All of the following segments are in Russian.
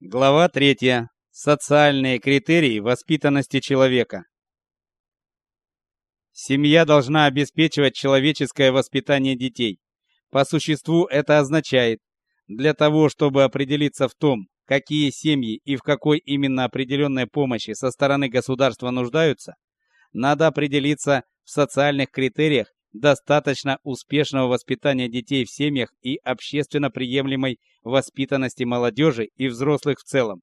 Глава 3. Социальные критерии воспитанности человека. Семья должна обеспечивать человеческое воспитание детей. По существу это означает, для того, чтобы определиться в том, какие семьи и в какой именно определенной помощи со стороны государства нуждаются, надо определиться в социальных критериях достаточно успешного воспитания детей в семьях и общественно приемлемой воспитанности молодежи и взрослых в целом.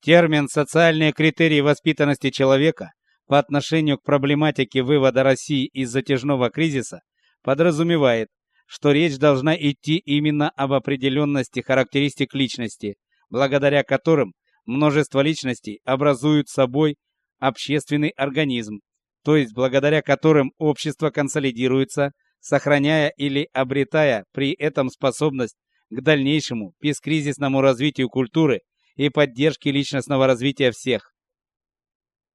Термин «социальные критерии воспитанности человека» по отношению к проблематике вывода России из затяжного кризиса подразумевает, что речь должна идти именно об определенности характеристик личности, благодаря которым множество личностей образуют собой общественный организм, то есть благодаря которым общество консолидируется, сохраняя или обретая при этом способность к дальнейшему бескризисному развитию культуры и поддержке личностного развития всех.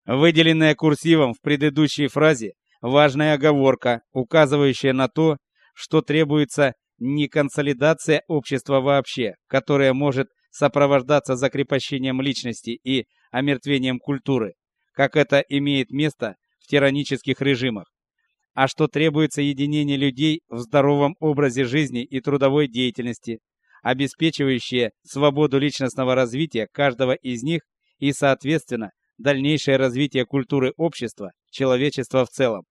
Выделенная курсивом в предыдущей фразе важная оговорка, указывающая на то, что требуется не консолидация общества вообще, которая может сопровождаться закрепощением личности и омертвением культуры, как это имеет место тиранических режимах, а что требуется единение людей в здоровом образе жизни и трудовой деятельности, обеспечивающее свободу личностного развития каждого из них и, соответственно, дальнейшее развитие культуры общества, человечества в целом.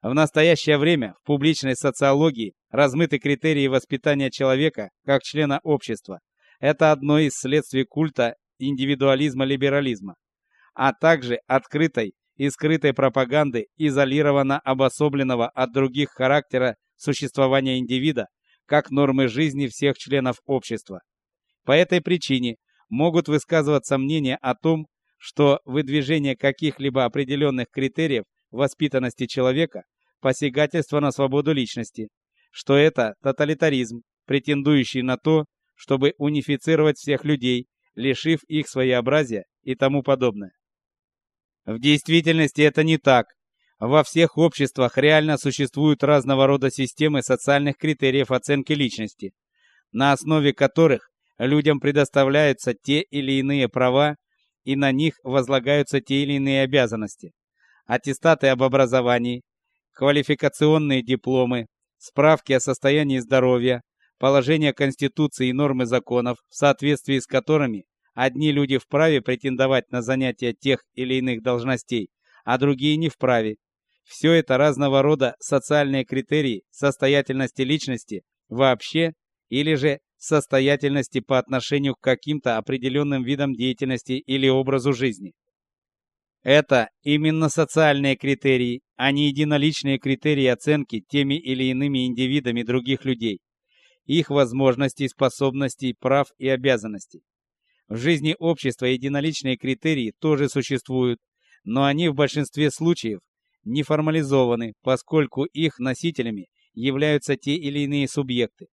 В настоящее время в публичной социологии размыты критерии воспитания человека как члена общества. Это одно из следствий культа индивидуализма-либерализма, а также открытой и скрытой пропаганды изолированно обособленного от других характера существования индивида как нормы жизни всех членов общества. По этой причине могут высказываться мнения о том, что выдвижение каких-либо определенных критериев воспитанности человека посягательство на свободу личности, что это тоталитаризм, претендующий на то, чтобы унифицировать всех людей, лишив их своеобразия и тому подобное. В действительности это не так. Во всех обществах реально существуют разного рода системы социальных критериев оценки личности, на основе которых людям предоставляются те или иные права и на них возлагаются те или иные обязанности. Аттестаты об образовании, квалификационные дипломы, справки о состоянии здоровья, положения Конституции и нормы законов, в соответствии с которыми Одни люди вправе претендовать на занятия тех или иных должностей, а другие не вправе. Все это разного рода социальные критерии состоятельности личности вообще или же состоятельности по отношению к каким-то определенным видам деятельности или образу жизни. Это именно социальные критерии, а не единоличные критерии оценки теми или иными индивидами других людей, их возможностей, способностей, прав и обязанностей. В жизни общества единоличные критерии тоже существуют, но они в большинстве случаев не формализованы, поскольку их носителями являются те или иные субъекты.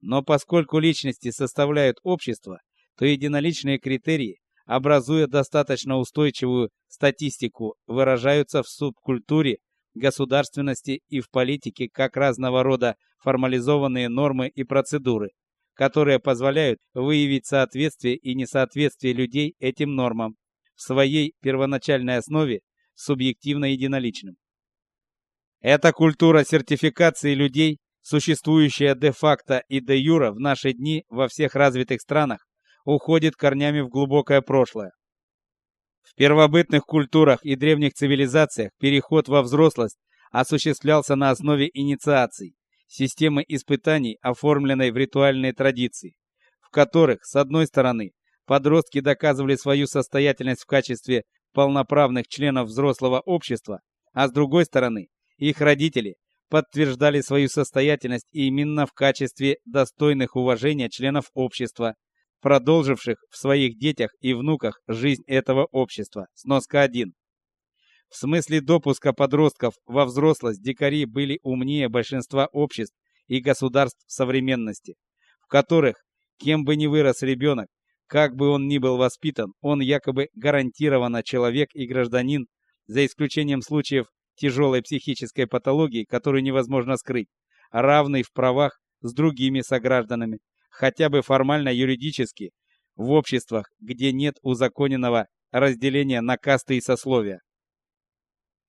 Но поскольку личности составляют общество, то единоличные критерии, образуя достаточно устойчивую статистику, выражаются в субкультуре, государственности и в политике как разного рода формализованные нормы и процедуры, которые позволяют выявить соответствие и несоответствие людей этим нормам в своей первоначальной основе субъективно единоличным. Эта культура сертификации людей, существующая де-факто и де-юра в наши дни во всех развитых странах, уходит корнями в глубокое прошлое. В первобытных культурах и древних цивилизациях переход во взрослость осуществлялся на основе инициаций, системы испытаний, оформленной в ритуальные традиции, в которых, с одной стороны, подростки доказывали свою состоятельность в качестве полноправных членов взрослого общества, а с другой стороны, их родители подтверждали свою состоятельность именно в качестве достойных уважения членов общества, продолживших в своих детях и внуках жизнь этого общества. Сноска 1. В смысле допуска подростков во взрослость дикари были умнее большинства обществ и государств современности, в которых, кем бы ни вырос ребенок, как бы он ни был воспитан, он якобы гарантированно человек и гражданин, за исключением случаев тяжелой психической патологии, которую невозможно скрыть, равный в правах с другими согражданами, хотя бы формально юридически, в обществах, где нет узаконенного разделения на касты и сословия.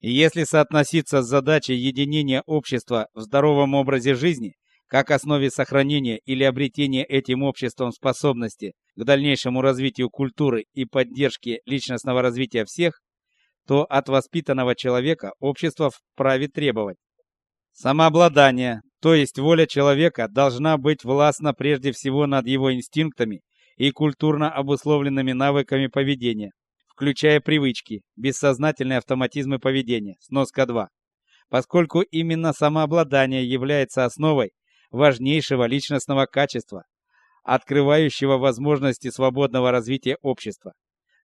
И если соотноситься с задачей единения общества в здоровом образе жизни, как основе сохранения или обретения этим обществом способности к дальнейшему развитию культуры и поддержке личностного развития всех, то от воспитанного человека общество вправе требовать самообладание, то есть воля человека должна быть властна прежде всего над его инстинктами и культурно обусловленными навыками поведения, включая привычки, бессознательные автоматизмы поведения. Сноска 2. Поскольку именно самообладание является основой важнейшего личностного качества, открывающего возможности свободного развития общества,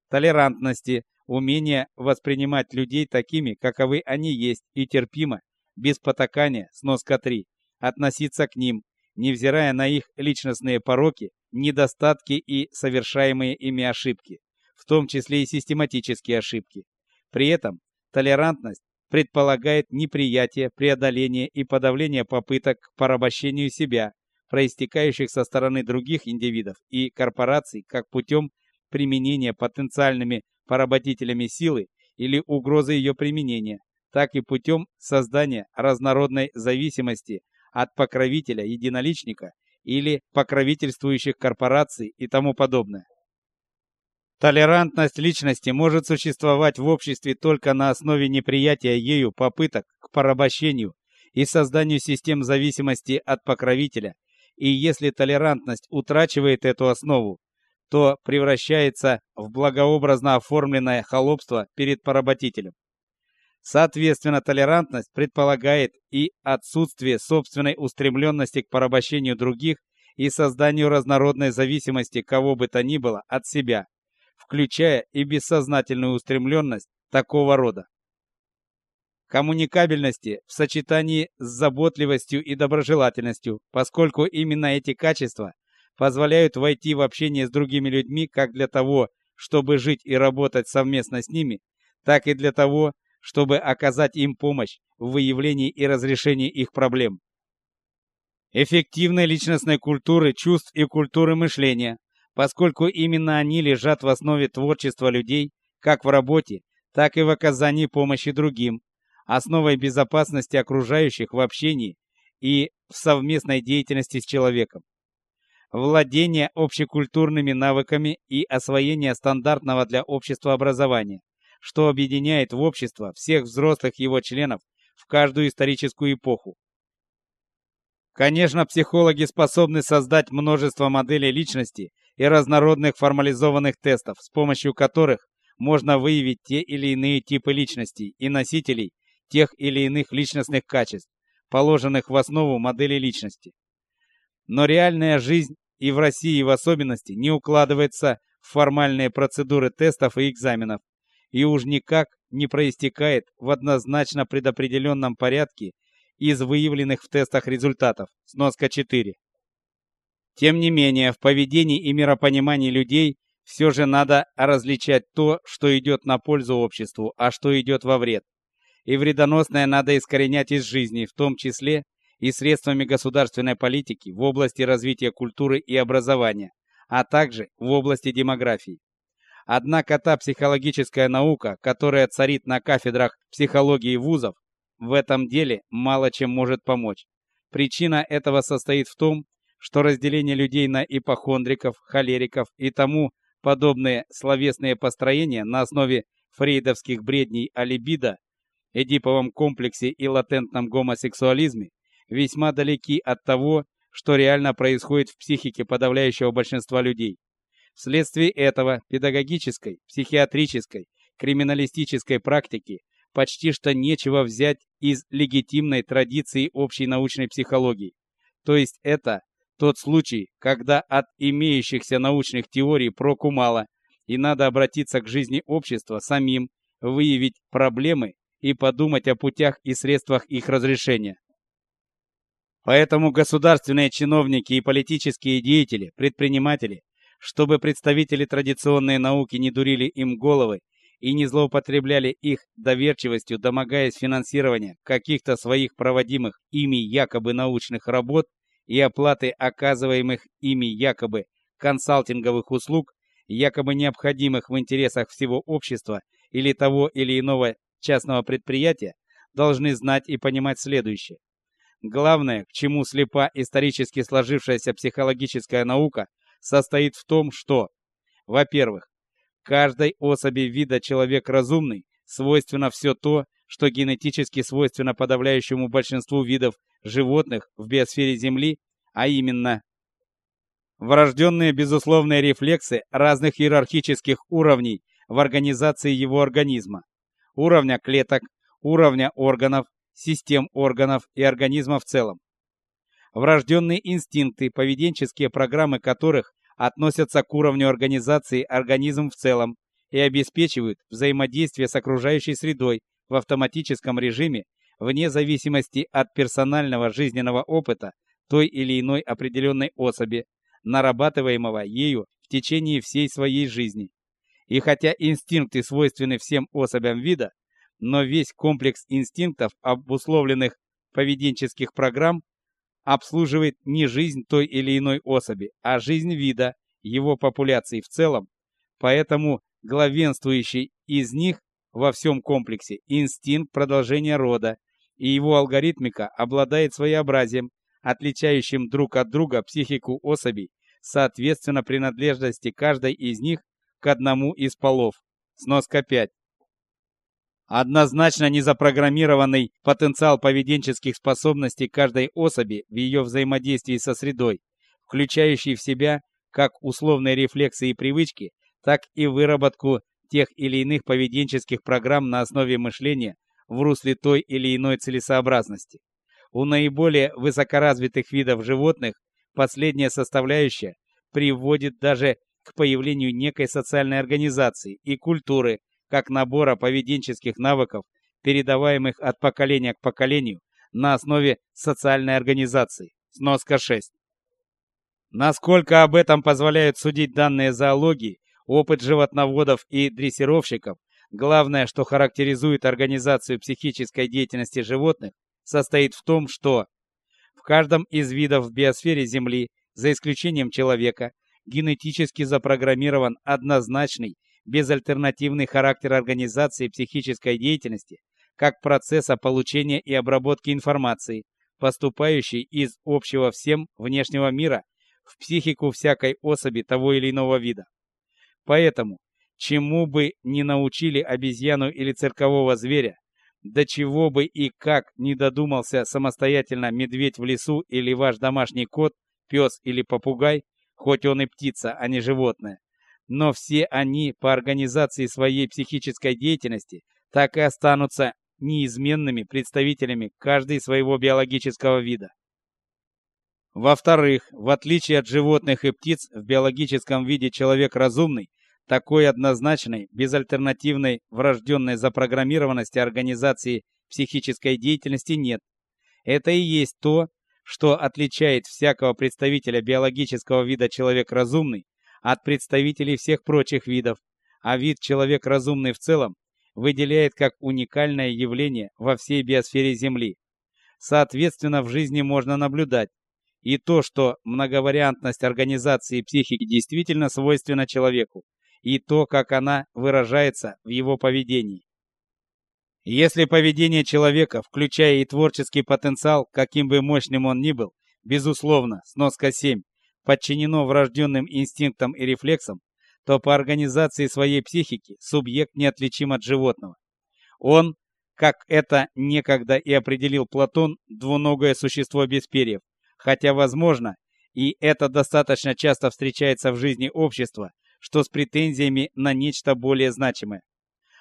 толерантности, умения воспринимать людей такими, каковы они есть, и терпимо, без потакания, сноска 3, относиться к ним, невзирая на их личностные пороки, недостатки и совершаемые ими ошибки, в том числе и систематические ошибки. При этом толерантность предполагает неприятие, преодоление и подавление попыток к порабощению себя, проистекающих со стороны других индивидов и корпораций как путем применения потенциальными поработителями силы или угрозы ее применения, так и путем создания разнородной зависимости от покровителя единоличника или покровительствующих корпораций и тому подобное. Толерантность личности может существовать в обществе только на основе неприятия ею попыток к порабощению и созданию систем зависимости от покровителя, и если толерантность утрачивает эту основу, то превращается в благообразно оформленное холопство перед поработителем. Соответственно, толерантность предполагает и отсутствие собственной устремленности к порабощению других и созданию разнородной зависимости кого бы то ни было от себя, включая и бессознательную устремленность такого рода. Коммуникабельности в сочетании с заботливостью и доброжелательностью, поскольку именно эти качества позволяют войти в общение с другими людьми как для того, чтобы жить и работать совместно с ними, так и для того, чтобы оказать им помощь в выявлении и разрешении их проблем. Эффективной личностной культуры чувств и культуры мышления, поскольку именно они лежат в основе творчества людей, как в работе, так и в оказании помощи другим, основой безопасности окружающих в общении и в совместной деятельности с человеком. Владение общекультурными навыками и освоение стандартного для общества образования что объединяет в общество всех взрослых его членов в каждую историческую эпоху. Конечно, психологи способны создать множество моделей личности и разнородных формализованных тестов, с помощью которых можно выявить те или иные типы личностей и носителей тех или иных личностных качеств, положенных в основу модели личности. Но реальная жизнь и в России в особенности не укладывается в формальные процедуры тестов и экзаменов, и уж никак не проистекает в однозначно предопределенном порядке из выявленных в тестах результатов. Сноска 4. Тем не менее, в поведении и миропонимании людей все же надо различать то, что идет на пользу обществу, а что идет во вред. И вредоносное надо искоренять из жизни, в том числе и средствами государственной политики в области развития культуры и образования, а также в области демографии. Однако та психологическая наука, которая царит на кафедрах психологии вузов, в этом деле мало чем может помочь. Причина этого состоит в том, что разделение людей на ипохондриков, холериков и тому подобные словесные построения на основе фрейдовских бредней о либидо, эдиповом комплексе и латентном гомосексуализме весьма далеки от того, что реально происходит в психике подавляющего большинства людей. Вследствие этого педагогической, психиатрической, криминалистической практики почти что нечего взять из легитимной традиции общей научной психологии. То есть это тот случай, когда от имеющихся научных теорий проку мало, и надо обратиться к жизни общества самим, выявить проблемы и подумать о путях и средствах их разрешения. Поэтому государственные чиновники и политические деятели, предприниматели чтобы представители традиционной науки не дурили им головы и не злоупотребляли их доверчивостью, домогаясь финансирования каких-то своих проводимых ими якобы научных работ и оплаты оказываемых ими якобы консалтинговых услуг, якобы необходимых в интересах всего общества или того или иного частного предприятия, должны знать и понимать следующее. Главное, к чему слепа исторически сложившаяся психологическая наука, состоит в том, что, во-первых, каждой особи вида человек разумный свойственно все то, что генетически свойственно подавляющему большинству видов животных в биосфере Земли, а именно врожденные безусловные рефлексы разных иерархических уровней в организации его организма, уровня клеток, уровня органов, систем органов и организма в целом. Врожденные инстинкты, поведенческие программы которых относятся к уровню организации организм в целом и обеспечивают взаимодействие с окружающей средой в автоматическом режиме вне зависимости от персонального жизненного опыта той или иной определенной особи, нарабатываемого ею в течение всей своей жизни. И хотя инстинкты свойственны всем особям вида, но весь комплекс инстинктов, обусловленных поведенческих программ, обслуживает не жизнь той или иной особи, а жизнь вида, его популяции в целом. Поэтому главенствующий из них во всем комплексе инстинкт продолжения рода, и его алгоритмика обладает своеобразием, отличающим друг от друга психику особей, соответственно принадлежности каждой из них к одному из полов. Сноска 5. Однозначно незапрограммированный потенциал поведенческих способностей каждой особи в ее взаимодействии со средой, включающий в себя как условные рефлексы и привычки, так и выработку тех или иных поведенческих программ на основе мышления в русле той или иной целесообразности. У наиболее высокоразвитых видов животных последняя составляющая приводит даже к появлению некой социальной организации и культуры, как набора поведенческих навыков, передаваемых от поколения к поколению на основе социальной организации. Сноска 6. Насколько об этом позволяют судить данные зоологии, опыт животноводов и дрессировщиков, главное, что характеризует организацию психической деятельности животных, состоит в том, что в каждом из видов в биосфере Земли, за исключением человека, генетически запрограммирован однозначный безальтернативный характер организации психической деятельности как процесса получения и обработки информации, поступающей из общего всем внешнего мира в психику всякой особи того или иного вида. Поэтому, чему бы ни научили обезьяну или циркового зверя, до чего бы и как не додумался самостоятельно медведь в лесу или ваш домашний кот, пес или попугай, хоть он и птица, а не животное, но все они по организации своей психической деятельности так и останутся неизменными представителями каждой своего биологического вида. Во-вторых, в отличие от животных и птиц, в биологическом виде человек разумный, такой однозначной, безальтернативной врожденной запрограммированности организации психической деятельности нет. Это и есть то, что отличает всякого представителя биологического вида человек разумный от представителей всех прочих видов, а вид человек разумный в целом выделяет как уникальное явление во всей биосфере Земли. Соответственно, в жизни можно наблюдать и то, что многовариантность организации психики действительно свойственна человеку, и то, как она выражается в его поведении. Если поведение человека, включая и творческий потенциал, каким бы мощным он ни был, безусловно, сноска 7, подчинено врожденным инстинктам и рефлексам, то по организации своей психики субъект неотличим от животного. Он, как это некогда и определил Платон, двуногое существо без перьев, хотя возможно, и это достаточно часто встречается в жизни общества, что с претензиями на нечто более значимое.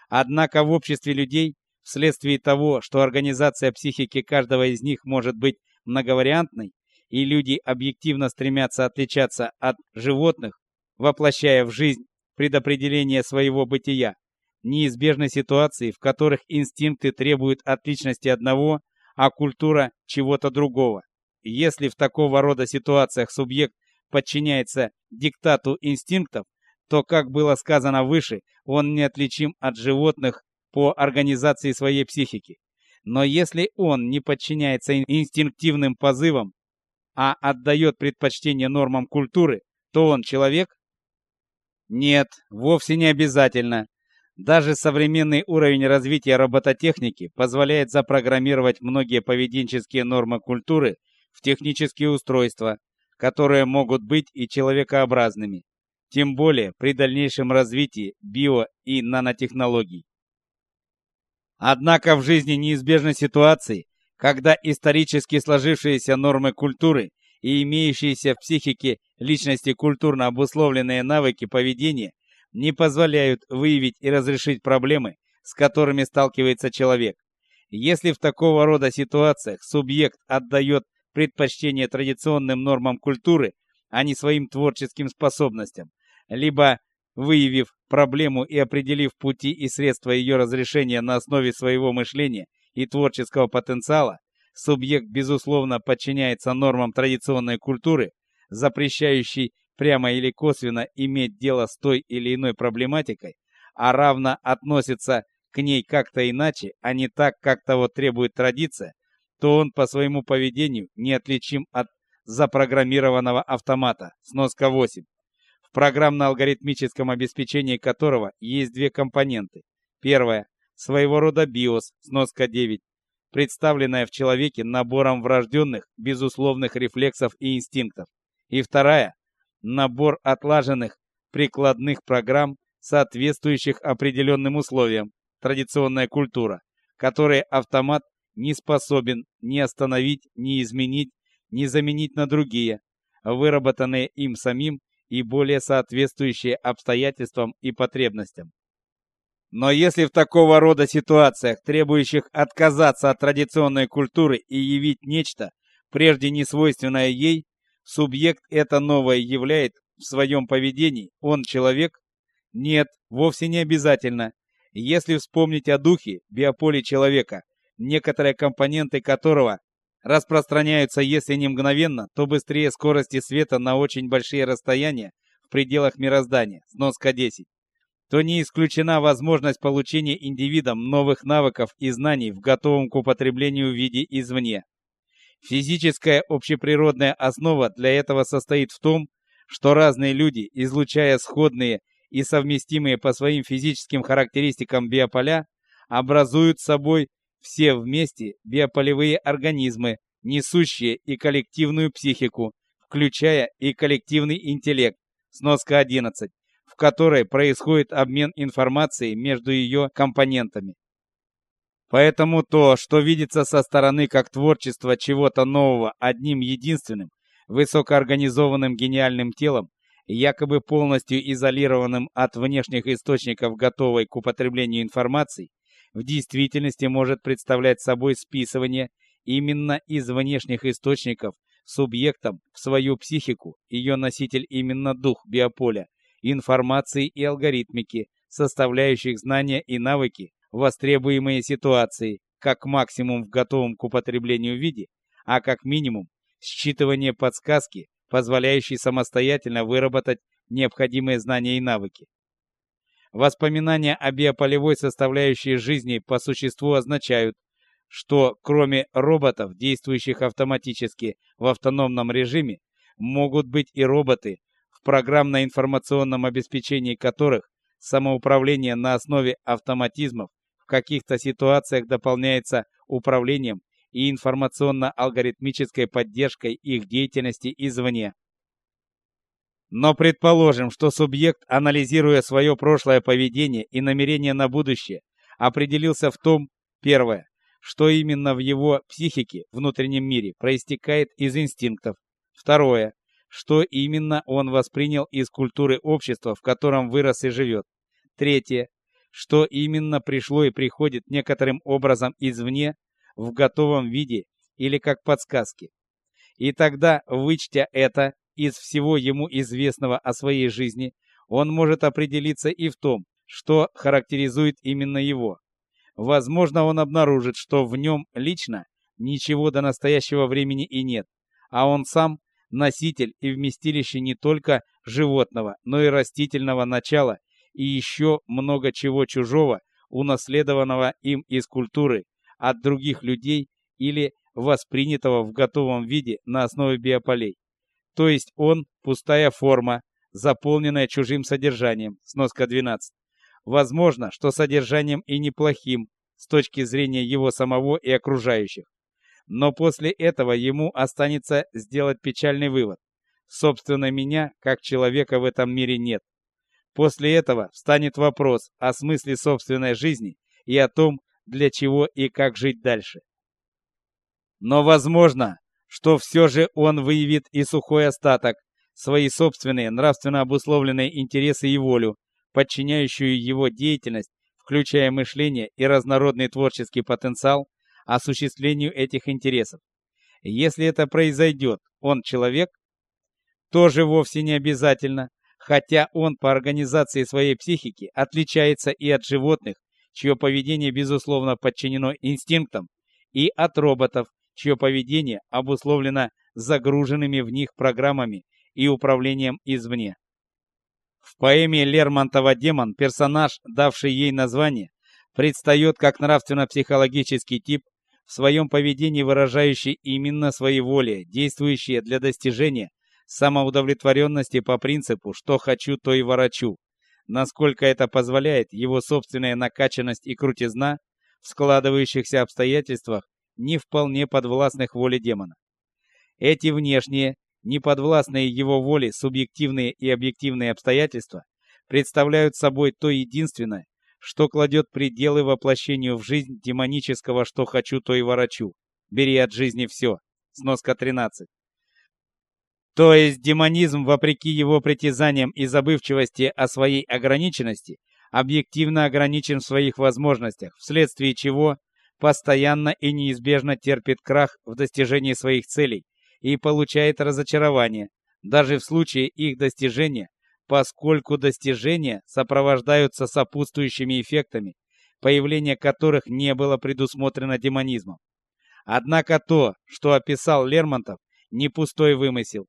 Однако в обществе людей, вследствие того, что организация психики каждого из них может быть многовариантной, и люди объективно стремятся отличаться от животных, воплощая в жизнь предопределение своего бытия, неизбежны ситуации, в которых инстинкты требуют отличности одного, а культура чего-то другого. Если в такого рода ситуациях субъект подчиняется диктату инстинктов, то, как было сказано выше, он неотличим от животных по организации своей психики. Но если он не подчиняется инстинктивным позывам, а отдает предпочтение нормам культуры, то он человек? Нет, вовсе не обязательно. Даже современный уровень развития робототехники позволяет запрограммировать многие поведенческие нормы культуры в технические устройства, которые могут быть и человекообразными, тем более при дальнейшем развитии био- и нанотехнологий. Однако в жизни неизбежны ситуации, когда исторически сложившиеся нормы культуры и имеющиеся в психике личности культурно обусловленные навыки поведения не позволяют выявить и разрешить проблемы, с которыми сталкивается человек. Если в такого рода ситуациях субъект отдает предпочтение традиционным нормам культуры, а не своим творческим способностям, либо выявив проблему и определив пути и средства ее разрешения на основе своего мышления и творческого потенциала, субъект безусловно подчиняется нормам традиционной культуры, запрещающей прямо или косвенно иметь дело с той или иной проблематикой, а равно относится к ней как-то иначе, а не так, как того требует традиция, то он по своему поведению неотличим от запрограммированного автомата. Сноска 8. В программно-алгоритмическом обеспечении которого есть две компоненты. Первая своего рода BIOS, сноска 9, представленная в человеке набором врожденных безусловных рефлексов и инстинктов. И вторая набор отлаженных прикладных программ, соответствующих определенным условиям, традиционная культура, которые автомат не способен ни остановить, ни изменить, ни заменить на другие, выработанные им самим и более соответствующие обстоятельствам и потребностям. Но если в такого рода ситуациях, требующих отказаться от традиционной культуры и явить нечто, прежде не свойственное ей, субъект это новое являет в своем поведении, он человек? Нет, вовсе не обязательно. Если вспомнить о духе, биополе человека, некоторые компоненты которого распространяются, если не мгновенно, то быстрее скорости света на очень большие расстояния в пределах мироздания, сноска 10, то не исключена возможность получения индивидом новых навыков и знаний в готовом к употреблению виде извне. Физическая общеприродная основа для этого состоит в том, что разные люди, излучая сходные и совместимые по своим физическим характеристикам биополя, образуют собой все вместе биополевые организмы, несущие и коллективную психику, включая и коллективный интеллект, сноска 11, в которой происходит обмен информацией между ее компонентами. Поэтому то, что видится со стороны как творчество чего-то нового одним единственным, высокоорганизованным гениальным телом, якобы полностью изолированным от внешних источников готовой к употреблению информации, в действительности может представлять собой списывание именно из внешних источников субъектом в свою психику, ее носитель именно дух биополя, информации и алгоритмики, составляющих знания и навыки, востребуемые ситуации, как максимум в готовом к употреблению виде, а как минимум считывание подсказки, позволяющей самостоятельно выработать необходимые знания и навыки. Воспоминания о биополевой составляющей жизни по существу означают, что кроме роботов, действующих автоматически в автономном режиме, могут быть и роботы, в программно-информационном обеспечении которых самоуправление на основе автоматизмов в каких-то ситуациях дополняется управлением и информационно-алгоритмической поддержкой их деятельности извне. Но предположим, что субъект, анализируя свое прошлое поведение и намерения на будущее, определился в том, первое, что именно в его психике, внутреннем мире, проистекает из инстинктов. Второе, что именно он воспринял из культуры общества, в котором вырос и живет. Третье, что именно пришло и приходит некоторым образом извне, в готовом виде или как подсказки. И тогда, вычтя это, из всего ему известного о своей жизни, он может определиться и в том, что характеризует именно его. Возможно, он обнаружит, что в нем лично ничего до настоящего времени и нет, а он сам носитель и вместилище не только животного, но и растительного начала и еще много чего чужого, унаследованного им из культуры, от других людей или воспринятого в готовом виде на основе биополей. То есть он пустая форма, заполненная чужим содержанием. Сноска 12. Возможно, что содержанием и неплохим с точки зрения его самого и окружающих. Но после этого ему останется сделать печальный вывод. Собственно, меня, как человека в этом мире нет. После этого встанет вопрос о смысле собственной жизни и о том, для чего и как жить дальше. Но возможно, что все же он выявит и сухой остаток, свои собственные нравственно обусловленные интересы и волю, подчиняющую его деятельность, включая мышление и разнородный творческий потенциал, осуществлению этих интересов. Если это произойдет, он человек, тоже вовсе не обязательно, хотя он по организации своей психики отличается и от животных, чье поведение безусловно подчинено инстинктам, и от роботов, чье поведение обусловлено загруженными в них программами и управлением извне. В поэме Лермонтова «Демон» персонаж, давший ей название, предстает как нравственно-психологический тип, в своем поведении выражающий именно свои воли, действующие для достижения самоудовлетворенности по принципу «что хочу, то и ворочу», насколько это позволяет его собственная накачанность и крутизна в складывающихся обстоятельствах, не вполне подвластных воле демона. Эти внешние, неподвластные его воле субъективные и объективные обстоятельства представляют собой то единственное, что кладет пределы воплощению в жизнь демонического «что хочу, то и ворочу». Бери от жизни все. Сноска 13. То есть демонизм, вопреки его притязаниям и забывчивости о своей ограниченности, объективно ограничен в своих возможностях, вследствие чего постоянно и неизбежно терпит крах в достижении своих целей и получает разочарование, даже в случае их достижения, поскольку достижения сопровождаются сопутствующими эффектами, появление которых не было предусмотрено демонизмом. Однако то, что описал Лермонтов, не пустой вымысел.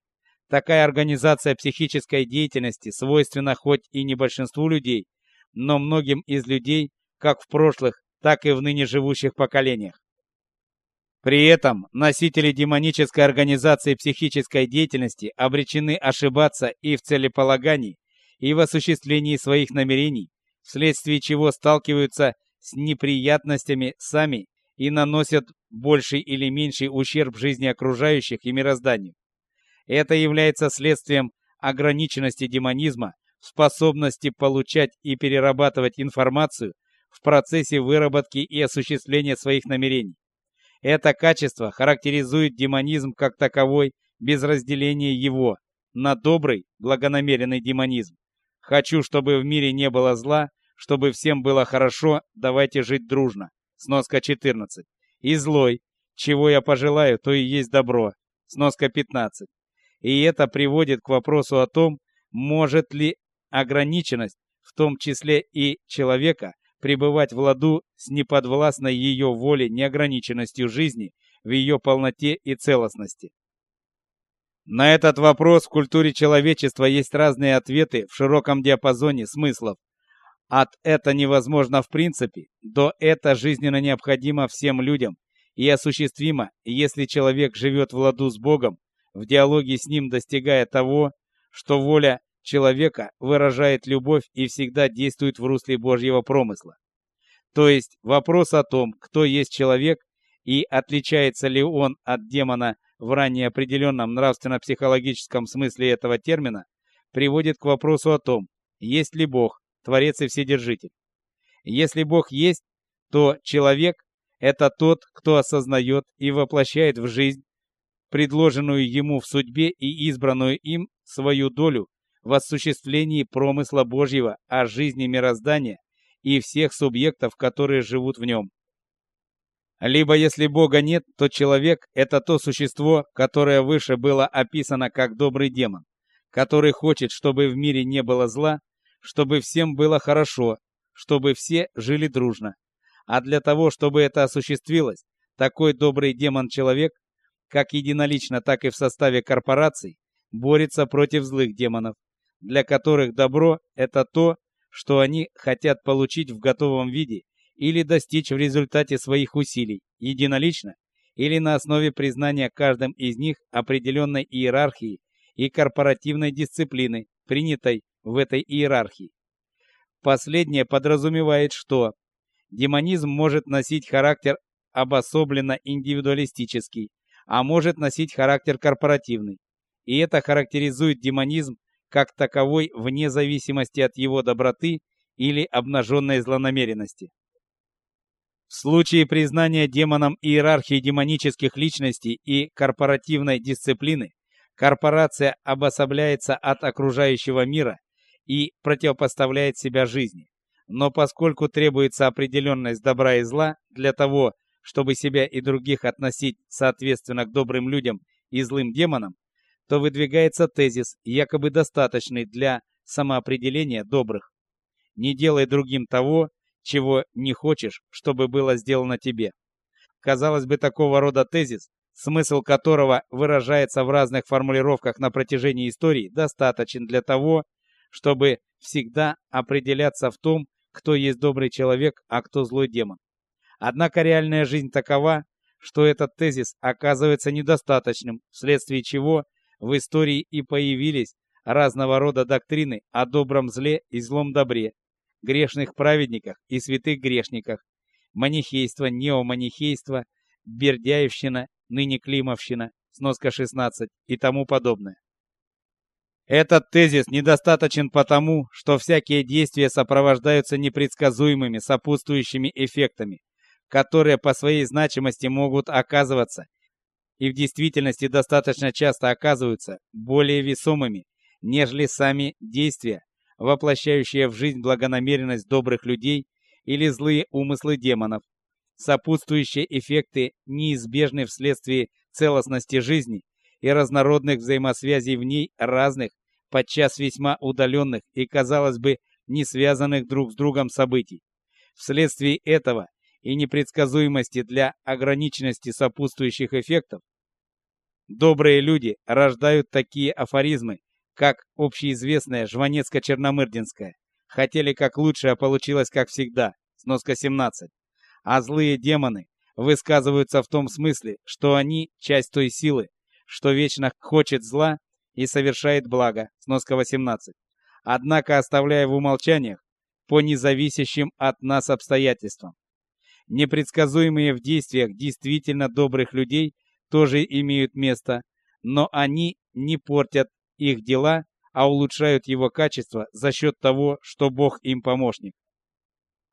Такая организация психической деятельности свойственна хоть и не большинству людей, но многим из людей, как в прошлых, так и в ныне живущих поколениях. При этом носители демонической организации психической деятельности обречены ошибаться и в целеполагании, и в осуществлении своих намерений, вследствие чего сталкиваются с неприятностями сами и наносят больший или меньший ущерб жизни окружающих и мирозданию. Это является следствием ограниченности демонизма в способности получать и перерабатывать информацию в процессе выработки и осуществления своих намерений. Это качество характеризует демонизм как таковой без разделения его на добрый, благонамеренный демонизм. Хочу, чтобы в мире не было зла, чтобы всем было хорошо, давайте жить дружно. Сноска 14. И злой, чего я пожелаю, то и есть добро. Сноска 15. И это приводит к вопросу о том, может ли ограниченность, в том числе и человека, пребывать в ладу с неподвластной ее воле неограниченностью жизни в ее полноте и целостности. На этот вопрос в культуре человечества есть разные ответы в широком диапазоне смыслов. От «это невозможно в принципе» до «это жизненно необходимо всем людям» и осуществимо, если человек живет в ладу с Богом, в диалоге с ним достигая того, что воля человека выражает любовь и всегда действует в русле Божьего промысла. То есть вопрос о том, кто есть человек и отличается ли он от демона в ранее определенном нравственно-психологическом смысле этого термина, приводит к вопросу о том, есть ли Бог, Творец и Вседержитель. Если Бог есть, то человек – это тот, кто осознает и воплощает в жизнь предложенную ему в судьбе и избранную им свою долю в осуществлении промысла Божьего о жизни мироздания и всех субъектов, которые живут в нем. Либо если Бога нет, то человек – это то существо, которое выше было описано как добрый демон, который хочет, чтобы в мире не было зла, чтобы всем было хорошо, чтобы все жили дружно. А для того, чтобы это осуществилось, такой добрый демон-человек как единолично, так и в составе корпораций, борется против злых демонов, для которых добро – это то, что они хотят получить в готовом виде или достичь в результате своих усилий, единолично или на основе признания каждым из них определенной иерархии и корпоративной дисциплины, принятой в этой иерархии. Последнее подразумевает, что демонизм может носить характер обособленно индивидуалистический, а может носить характер корпоративный. И это характеризует демонизм как таковой вне зависимости от его доброты или обнаженной злонамеренности. В случае признания демоном иерархии демонических личностей и корпоративной дисциплины, корпорация обособляется от окружающего мира и противопоставляет себя жизни. Но поскольку требуется определенность добра и зла для того, чтобы себя и других относить соответственно к добрым людям и злым демонам, то выдвигается тезис, якобы достаточный для самоопределения добрых. Не делай другим того, чего не хочешь, чтобы было сделано тебе. Казалось бы, такого рода тезис, смысл которого выражается в разных формулировках на протяжении истории, достаточен для того, чтобы всегда определяться в том, кто есть добрый человек, а кто злой демон. Однако реальная жизнь такова, что этот тезис оказывается недостаточным, вследствие чего в истории и появились разного рода доктрины о добром зле и злом добре, грешных праведниках и святых грешниках, манихейство, неоманихейство, бердяевщина, ныне климовщина, сноска 16 и тому подобное. Этот тезис недостаточен потому, что всякие действия сопровождаются непредсказуемыми сопутствующими эффектами, которые по своей значимости могут оказываться и в действительности достаточно часто оказываются более весомыми, нежели сами действия, воплощающие в жизнь благонамеренность добрых людей или злые умыслы демонов. Сопутствующие эффекты неизбежны вследствие целостности жизни и разнородных взаимосвязей в ней разных, подчас весьма удаленных и, казалось бы, не связанных друг с другом событий. Вследствие этого и непредсказуемости для ограниченности сопутствующих эффектов, добрые люди рождают такие афоризмы, как общеизвестная Жванецко-Черномырдинская. Хотели как лучше, а получилось как всегда. Сноска 17. А злые демоны высказываются в том смысле, что они часть той силы, что вечно хочет зла и совершает благо. Сноска 18. Однако оставляя в умолчаниях по независящим от нас обстоятельствам. Непредсказуемые в действиях действительно добрых людей тоже имеют место, но они не портят их дела, а улучшают его качество за счет того, что Бог им помощник.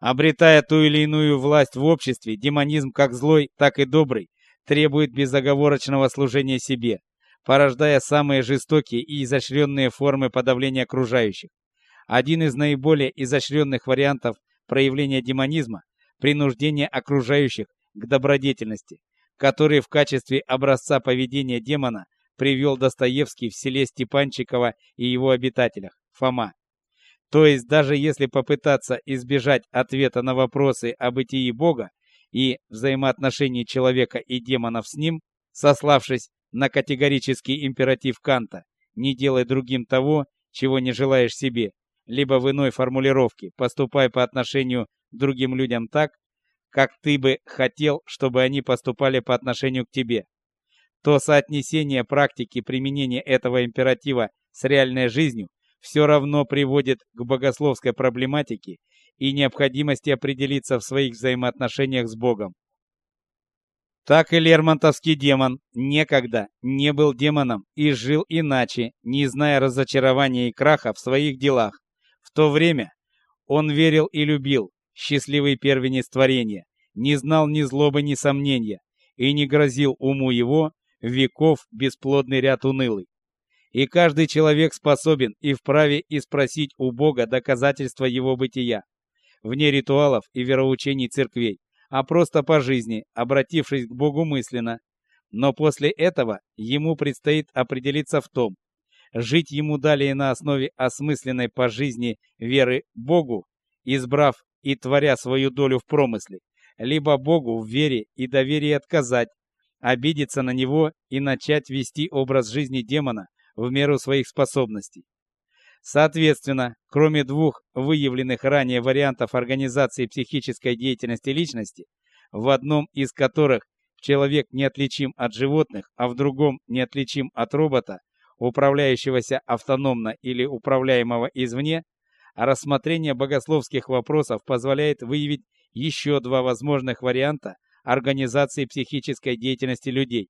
Обретая ту или иную власть в обществе, демонизм как злой, так и добрый требует безоговорочного служения себе, порождая самые жестокие и изощренные формы подавления окружающих. Один из наиболее изощренных вариантов проявления демонизма принуждение окружающих к добродетельности, который в качестве образца поведения демона привел Достоевский в селе Степанчиково и его обитателях, Фома. То есть даже если попытаться избежать ответа на вопросы о бытии Бога и взаимоотношении человека и демонов с ним, сославшись на категорический императив Канта «не делай другим того, чего не желаешь себе», либо в иной формулировке «поступай по отношению другим людям так, как ты бы хотел, чтобы они поступали по отношению к тебе, то соотнесение практики применения этого императива с реальной жизнью все равно приводит к богословской проблематике и необходимости определиться в своих взаимоотношениях с Богом. Так и Лермонтовский демон некогда не был демоном и жил иначе, не зная разочарования и краха в своих делах. В то время он верил и любил, счастливый первенец творения, не знал ни злобы, ни сомнения, и не грозил уму его веков бесплодный ряд унылый. И каждый человек способен и вправе и спросить у Бога доказательства его бытия, вне ритуалов и вероучений церквей, а просто по жизни, обратившись к Богу мысленно. Но после этого ему предстоит определиться в том, жить ему далее на основе осмысленной по жизни веры Богу, избрав и творя свою долю в промысле, либо Богу в вере и доверии отказать, обидеться на него и начать вести образ жизни демона в меру своих способностей. Соответственно, кроме двух выявленных ранее вариантов организации психической деятельности личности, в одном из которых человек неотличим от животных, а в другом неотличим от робота, управляющегося автономно или управляемого извне, а рассмотрение богословских вопросов позволяет выявить еще два возможных варианта организации психической деятельности людей.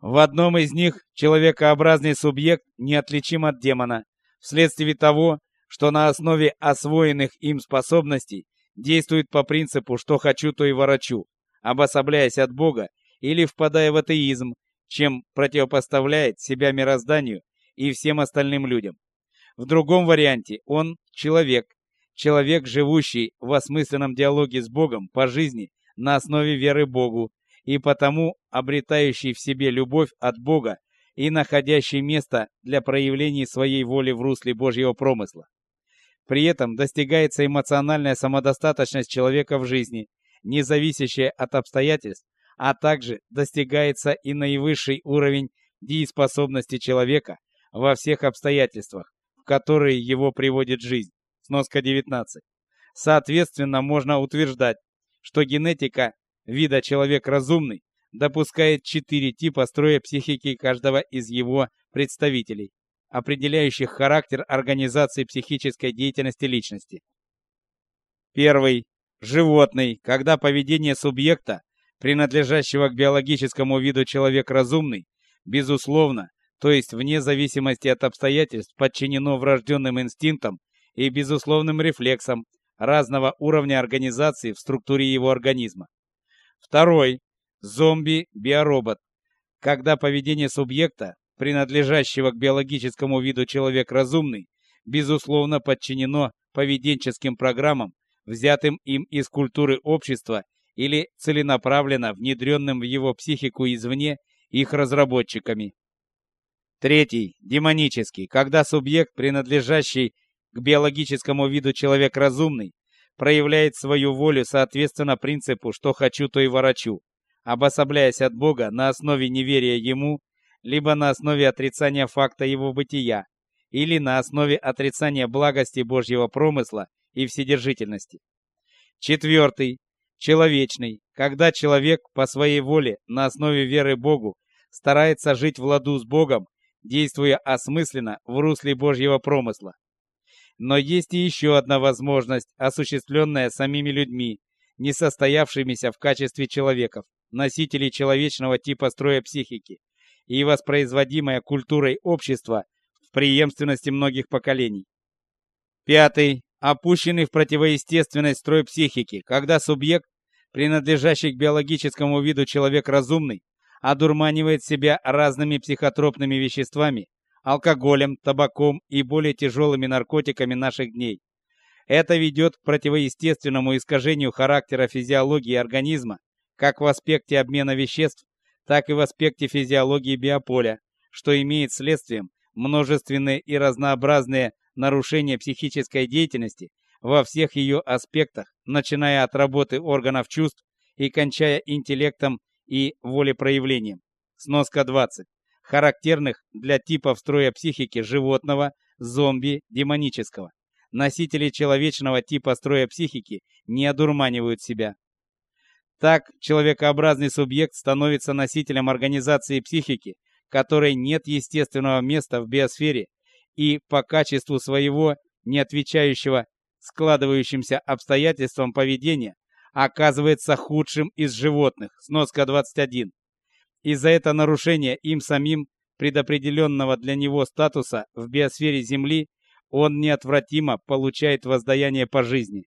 В одном из них человекообразный субъект неотличим от демона, вследствие того, что на основе освоенных им способностей действует по принципу «что хочу, то и ворочу», обособляясь от Бога или впадая в атеизм, чем противопоставляет себя мирозданию и всем остальным людям. В другом варианте. Он человек, человек, живущий в осмысленном диалоге с Богом по жизни на основе веры Богу и потому обретающий в себе любовь от Бога и находящий место для проявления своей воли в русле Божьего промысла. При этом достигается эмоциональная самодостаточность человека в жизни, не зависящая от обстоятельств, а также достигается и наивысший уровень дееспособности человека во всех обстоятельствах, в которые его приводит жизнь. Сноска 19. Соответственно, можно утверждать, что генетика вида человек разумный допускает четыре типа строя психики каждого из его представителей, определяющих характер организации психической деятельности личности. Первый животный, когда поведение субъекта, принадлежащего к биологическому виду человек разумный, безусловно, то есть вне зависимости от обстоятельств, подчинено врожденным инстинктам и безусловным рефлексам разного уровня организации в структуре его организма. Второй зомби-биоробот, когда поведение субъекта, принадлежащего к биологическому виду человек разумный, безусловно подчинено поведенческим программам, взятым им из культуры общества или целенаправленно внедренным в его психику извне их разработчиками. Третий, демонический, когда субъект, принадлежащий к биологическому виду человек разумный, проявляет свою волю соответственно принципу «что хочу, то и ворочу», обособляясь от Бога на основе неверия Ему, либо на основе отрицания факта Его бытия, или на основе отрицания благости Божьего промысла и вседержительности. Четвертый, человечный, когда человек по своей воле на основе веры Богу старается жить в ладу с Богом действуя осмысленно в русле Божьего промысла. Но есть и еще одна возможность, осуществленная самими людьми, не состоявшимися в качестве человеков, носителей человечного типа строя психики, и воспроизводимая культурой общества в преемственности многих поколений. Пятый. Опущенный в противоестественность строй психики, когда субъект, принадлежащий к биологическому виду человек разумный, одурманивает себя разными психотропными веществами, алкоголем, табаком и более тяжелыми наркотиками наших дней. Это ведет к противоестественному искажению характера физиологии организма, как в аспекте обмена веществ, так и в аспекте физиологии биополя, что имеет следствием множественные и разнообразные нарушения психической деятельности во всех ее аспектах, начиная от работы органов чувств и кончая интеллектом и волепроявлением. Сноска 20. Характерных для типов строя психики животного, зомби, демонического. Носители человечного типа строя психики не одурманивают себя. Так, человекообразный субъект становится носителем организации психики, которой нет естественного места в биосфере и по качеству своего, не отвечающего складывающимся обстоятельствам поведения, оказывается худшим из животных. Сноска 21. Из-за этого нарушения им самим предопределенного для него статуса в биосфере Земли он неотвратимо получает воздаяние по жизни.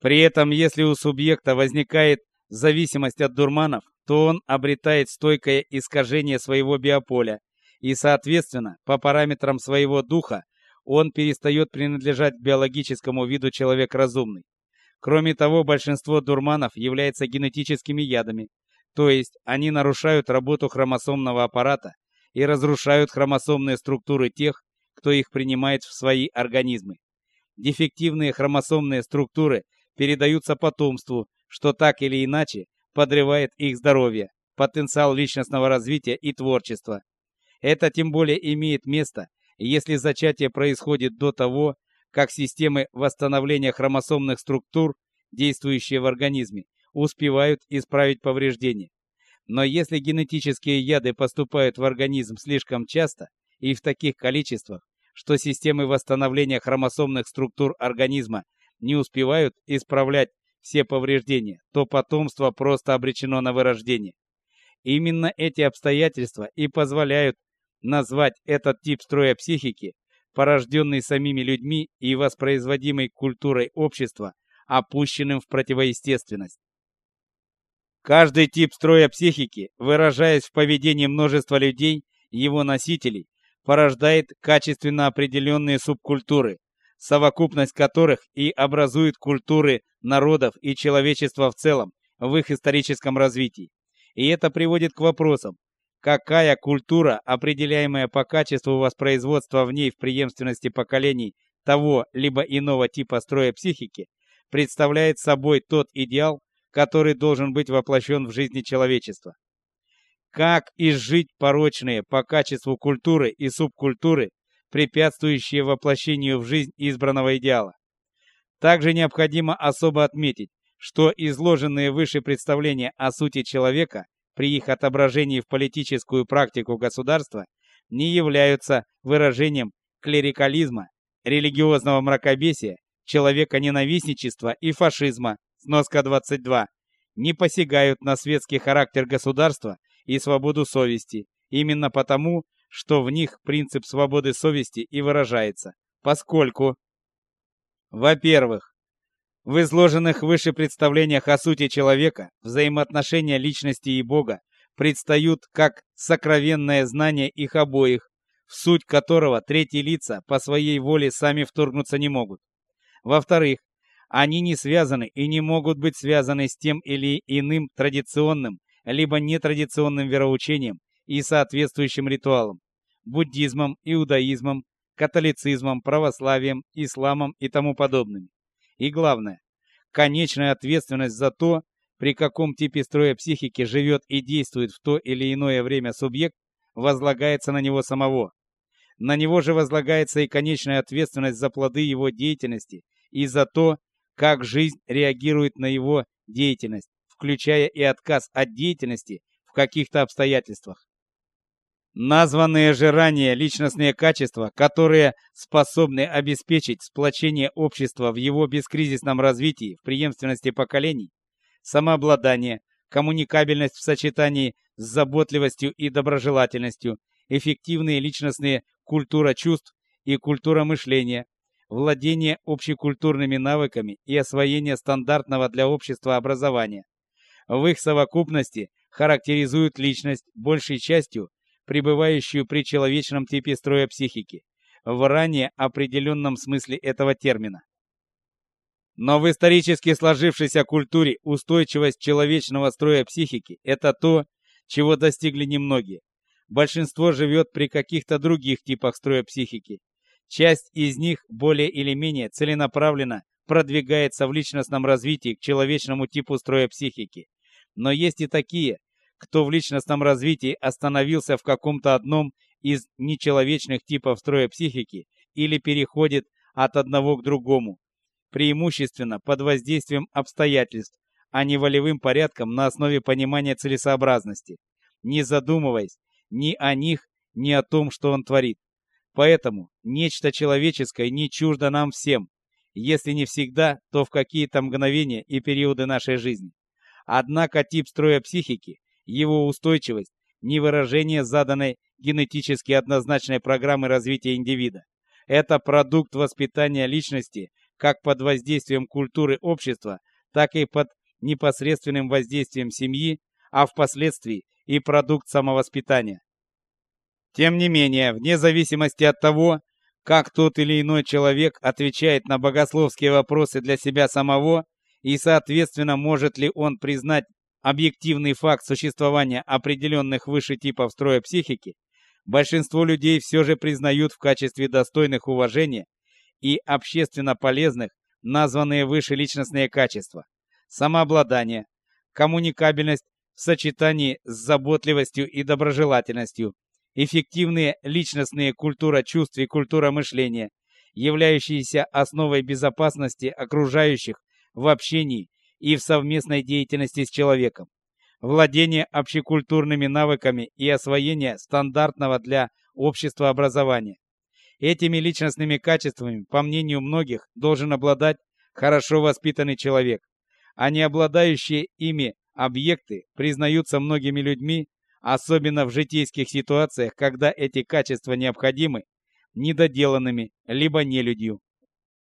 При этом, если у субъекта возникает зависимость от дурманов, то он обретает стойкое искажение своего биополя, и, соответственно, по параметрам своего духа он перестает принадлежать биологическому виду человек разумный. Кроме того, большинство дурманов являются генетическими ядами, то есть они нарушают работу хромосомного аппарата и разрушают хромосомные структуры тех, кто их принимает в свои организмы. Дефективные хромосомные структуры передаются потомству, что так или иначе подрывает их здоровье, потенциал личностного развития и творчества. Это тем более имеет место, если зачатие происходит до того, как системы восстановления хромосомных структур, действующие в организме, успевают исправить повреждения. Но если генетические яды поступают в организм слишком часто и в таких количествах, что системы восстановления хромосомных структур организма не успевают исправлять все повреждения, то потомство просто обречено на вырождение. Именно эти обстоятельства и позволяют назвать этот тип строя психики, порожденный самими людьми и воспроизводимый культурой общества, опущенным в противоестественность. Каждый тип строя психики, выражаясь в поведении множества людей, его носителей, порождает качественно определенные субкультуры, совокупность которых и образует культуры народов и человечества в целом в их историческом развитии. И это приводит к вопросам, какая культура, определяемая по качеству воспроизводства в ней в преемственности поколений того либо иного типа строя психики, представляет собой тот идеал, который должен быть воплощен в жизни человечества. Как изжить порочные по качеству культуры и субкультуры, препятствующие воплощению в жизнь избранного идеала. Также необходимо особо отметить, что изложенные выше представления о сути человека при их отображении в политическую практику государства не являются выражением клерикализма, религиозного мракобесия, человека-ненавистничества и фашизма, Сноска 22. Не посягают на светский характер государства и свободу совести, именно потому, что в них принцип свободы совести и выражается, поскольку во-первых, в изложенных выше представлениях о сути человека взаимоотношения личности и Бога предстают как сокровенное знание их обоих, в суть которого третьи лица по своей воле сами вторгнуться не могут. Во-вторых, они не связаны и не могут быть связаны с тем или иным традиционным либо нетрадиционным вероучением и соответствующим ритуалом, буддизмом, иудаизмом, католицизмом, православием, исламом и тому подобным. И главное, конечная ответственность за то, при каком типе строя психики живет и действует в то или иное время субъект, возлагается на него самого. На него же возлагается и конечная ответственность за плоды его деятельности и за то, как жизнь реагирует на его деятельность, включая и отказ от деятельности в каких-то обстоятельствах. Названные же ранее личностные качества, которые способны обеспечить сплочение общества в его бескризисном развитии в преемственности поколений, самообладание, коммуникабельность в сочетании с заботливостью и доброжелательностью, эффективные личностные культура чувств и культура мышления, владение общекультурными навыками и освоение стандартного для общества образования. В их совокупности характеризуют личность большей частью, пребывающую при человечном типе строя психики, в ранее определенном смысле этого термина. Но в исторически сложившейся культуре устойчивость человечного строя психики – это то, чего достигли немногие. Большинство живет при каких-то других типах строя психики, Часть из них более или менее целенаправленно продвигается в личностном развитии к человечному типу строя психики. Но есть и такие, кто в личностном развитии остановился в каком-то одном из нечеловечных типов строя психики или переходит от одного к другому, преимущественно под воздействием обстоятельств, а не волевым порядком на основе понимания целесообразности, не задумываясь ни о них, ни о том, что он творит. Поэтому нечто человеческое не чуждо нам всем, если не всегда, то в какие-то мгновения и периоды нашей жизни. Однако тип строя психики, его устойчивость, не выражение заданной генетически однозначной программы развития индивида. Это продукт воспитания личности как под воздействием культуры общества, так и под непосредственным воздействием семьи, а впоследствии и продукт самовоспитания. Тем не менее, вне зависимости от того, как тот или иной человек отвечает на богословские вопросы для себя самого, и, соответственно, может ли он признать объективный факт существования определенных выше типов строя психики, большинство людей все же признают в качестве достойных уважения и общественно полезных названные выше личностные качества: самообладание, коммуникабельность в сочетании с заботливостью и доброжелательностью, эффективные личностные культура чувств и культура мышления, являющиеся основой безопасности окружающих в общении и в совместной деятельности с человеком. владение общекультурными навыками и освоение стандартного для общества образования. Этими личностными качествами, по мнению многих, должен обладать хорошо воспитанный человек, а не обладающие ими объекты признаются многими людьми, особенно в житейских ситуациях, когда эти качества необходимы, недоделанными либо нелюдью.